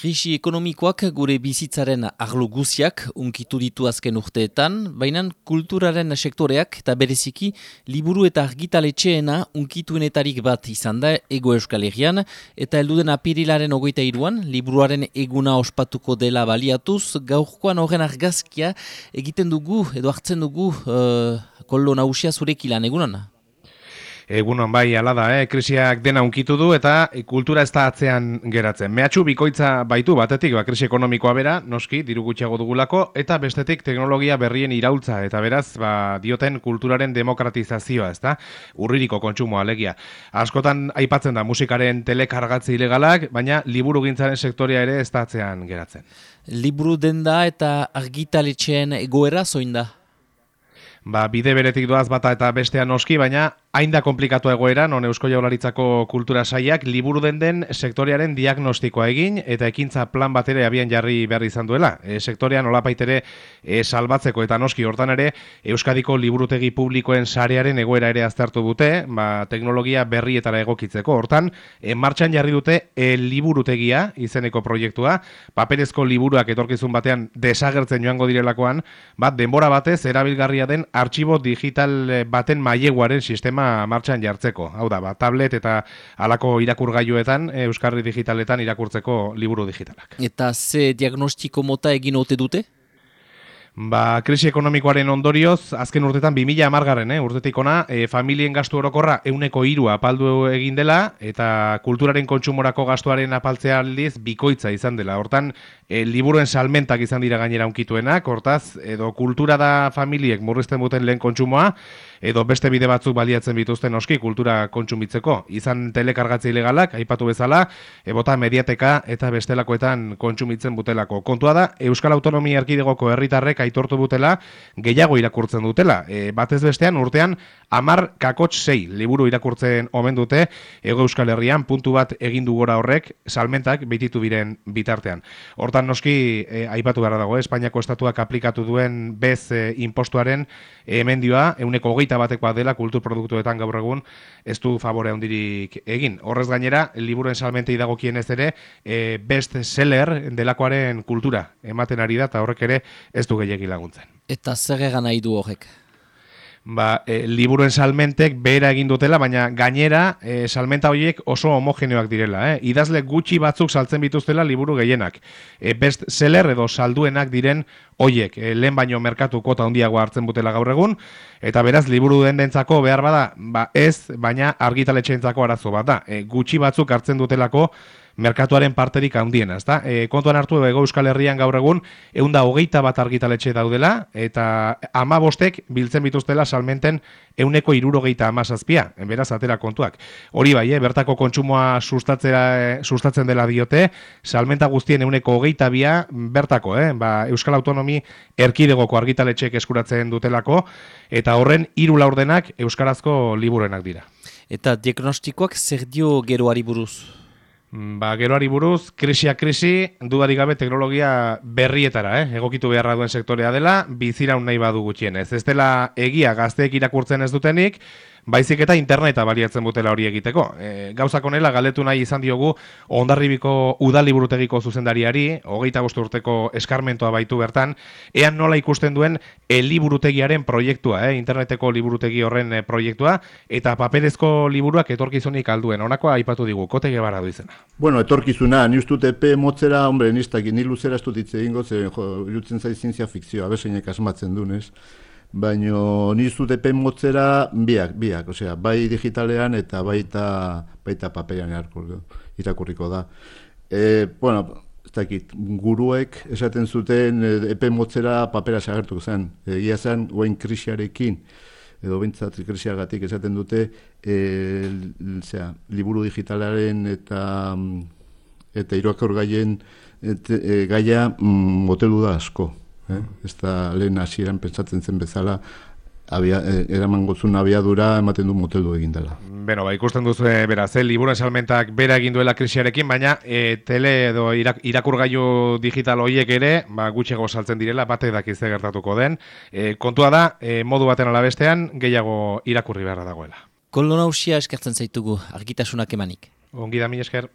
Krisi ekonomikoak gure bizitzaren arlo guziak unkitu ditu azken urteetan, baina kulturaren sektoreak eta bereziki liburu eta argitaletxeena unkituenetarik bat izan da ego euskal herrian, eta elduden apirilaren ogoita iruan, liburuaren eguna ospatuko dela baliatuz, gaurkoan horren argazkia egiten dugu edo hartzen dugu uh, kollo nausia zurekilan egunan. Egunon bai, ala da, eh? krisiak dena unkitu du eta kultura ez da atzean geratzen. Mehatxu bikoitza baitu batetik, ba, krisi ekonomikoa bera, noski, diru gutxiago dugulako, eta bestetik teknologia berrien iraultza, eta beraz, ba, dioten kulturaren demokratizazioa, ez da? Urririko kontsumo alegia. Askotan aipatzen da musikaren telekargatzi ilegalak, baina liburu gintzaren sektoria ere ez da atzean geratzen. Liburu den da eta argitaletxeen egoera zoin da? Ba, bide beretik doaz bata eta bestean noski, baina hain da komplikatu egoera, non Eusko Jaularitzako kultura saiak liburu den den sektoriaren diagnostikoa egin eta ekintza plan bat ere abian jarri behar izan duela. E, sektorean olapaitere e, salbatzeko eta noski hortan ere Euskadiko liburutegi publikoen sarearen egoera ere aztertu dute, ba, teknologia berrietara egokitzeko. Hortan, e, martxan jarri dute e, liburutegia izeneko proiektua, paperezko liburuak etorkizun batean desagertzen joango direlakoan, bat denbora batez erabilgarria den artxibo digital baten maileguaren sistema sistema martxan jartzeko. Hau da, ba, tablet eta alako irakurgailuetan, Euskarri digitaletan irakurtzeko liburu digitalak. Eta ze diagnostiko mota egin ote dute? Ba, krisi ekonomikoaren ondorioz, azken urtetan 2000 amargarren, eh, urtetik ona, e, familien gastu orokorra euneko irua apaldu egin dela, eta kulturaren kontsumorako gastuaren apaltzea aldiz bikoitza izan dela. Hortan, e, liburuen salmentak izan dira gainera unkituenak, hortaz, edo kultura da familiek murrizten buten lehen kontsumoa, edo beste bide batzuk baliatzen bituzten oski kultura kontsumitzeko. Izan telekargatze ilegalak, aipatu bezala, ebota mediateka eta bestelakoetan kontsumitzen butelako. Kontua da, Euskal Autonomia Erkidegoko herritarrek aitortu butela gehiago irakurtzen dutela. E, batez bestean urtean amar kakotx sei liburu irakurtzen omen dute Ego Euskal Herrian puntu bat egin du gora horrek salmentak bititu biren bitartean. Hortan noski e, aipatu behar dago, Espainiako estatuak aplikatu duen bez e, impostuaren emendioa, euneko hogeita batekoa dela kulturproduktuetan gaur egun ez du favore handirik egin. Horrez gainera, liburuen salmentei dagokien ez ere, e, best seller delakoaren kultura ematen ari da, eta horrek ere ez du gehiagi laguntzen. Eta zer egan nahi du horrek? Ba, e, liburuen salmentek behera egin dutela, baina gainera e, salmenta horiek oso homogeneoak direla. Eh? Idazle gutxi batzuk saltzen bituztela liburu gehienak. E, best seller edo salduenak diren hoiek e, lehen baino merkatu kota handiago hartzen butela gaur egun, eta beraz liburu den dentzako behar bada, ba ez, baina argitaletxeentzako arazo bat da. E, gutxi batzuk hartzen dutelako, merkatuaren parterik handiena, ezta? E, kontuan hartu Ego Euskal Herrian gaur egun ehunda hogeita bat argitaletxe daudela eta ama bostek biltzen bituztela salmenten euneko irurogeita amazazpia, beraz atera kontuak. Hori bai, eh, bertako kontsumoa sustatzea, sustatzen dela diote, salmenta guztien euneko hogeita bia bertako, eh? ba, Euskal Autonomi erkidegoko argitaletxek eskuratzen dutelako, eta horren hiru laurdenak Euskarazko liburenak dira. Eta diagnostikoak zer dio geroari buruz? Ba, geroari buruz, krisia krisi, dudarik gabe teknologia berrietara, eh? egokitu beharra duen sektorea dela, biziraun nahi badu gutxienez. Ez dela egia gazteek irakurtzen ez dutenik, baizik eta interneta baliatzen butela hori egiteko. E, gauzak onela, galetu nahi izan diogu, ondarribiko udaliburutegiko zuzendariari, hogeita bostu urteko eskarmentoa baitu bertan, ean nola ikusten duen e-liburutegiaren proiektua, eh? interneteko liburutegi horren eh, proiektua, eta paperezko liburuak etorkizunik alduen. Honako aipatu digu, kote gebara du izena. Bueno, etorkizuna, ni ustut epe motzera, hombre, nistak, ni luzera estutitze ingo, ze, jo, jutzen zai zientzia fikzioa, abeseinek asmatzen dunez baino ni zute pen motzera biak, biak, osea, bai digitalean eta baita baita paperean irakurriko da. E, bueno, ez dakit, guruek esaten zuten e, epe motzera papera sagertu zen. Egia zen, guain krisiarekin, edo bintzat krisiagatik esaten dute, e, zera, liburu digitalaren eta eta iroakor gaien e, gaia mm, motelu da asko eh? ez da lehen hasieran pentsatzen zen bezala abia, eh, eraman gozun abiadura ematen du motelu egin dela. Beno, ba, ikusten duzu, e, bera, ze, liburan salmentak bera egin duela krisiarekin, baina e, tele edo irak, irakurgailu digital horiek ere, ba, gutxego saltzen direla, bate dakizte gertatuko den. E, kontua da, e, modu baten alabestean, gehiago irakurri beharra dagoela. Koldo nausia eskertzen zaitugu, argitasunak emanik. Ongi da, mi esker.